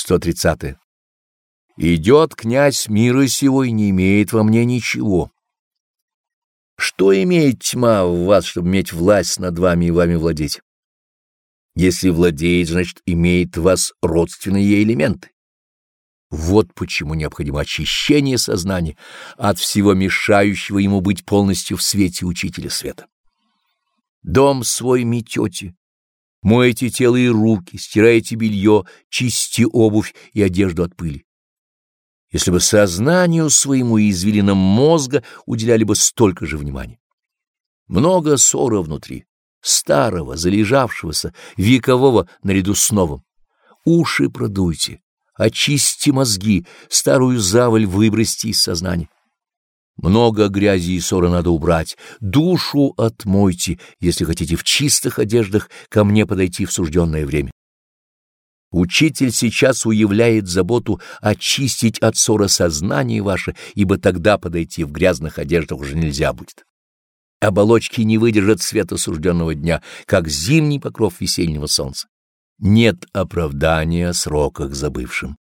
130. -е. Идет князь мира сего и не имеет во мне ничего. Что имеет тьма в вас, чтобы иметь власть над вами и вами владеть? Если владеет, значит, имеет в вас родственные элементы. Вот почему необходимо очищение сознания от всего мешающего ему быть полностью в свете Учителя Света. Дом свой метете, мойте тело и руки, стирайте белье, чисти обувь и одежду от пыли. Если бы сознанию своему и извилинам мозга уделяли бы столько же внимания. Много ссора внутри, старого, залежавшегося, векового наряду с новым. Уши продуйте очисти мозги, старую заваль выбросьте из сознания. Много грязи и ссора надо убрать, душу отмойте, если хотите в чистых одеждах ко мне подойти в сужденное время. Учитель сейчас уявляет заботу очистить от ссора сознание ваше, ибо тогда подойти в грязных одеждах уже нельзя будет. Оболочки не выдержат света сужденного дня, как зимний покров весеннего солнца нет оправдания сроках забывшим.